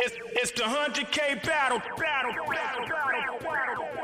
It's, it's the 100K battle, battle, battle, battle, battle, battle.